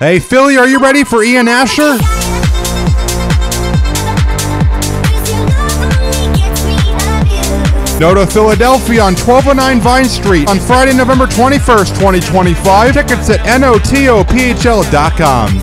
Hey, Philly, are you ready for Ian Asher? NOTO Philadelphia on 1209 Vine Street on Friday, November 21st, 2025. Tickets at notophl.com.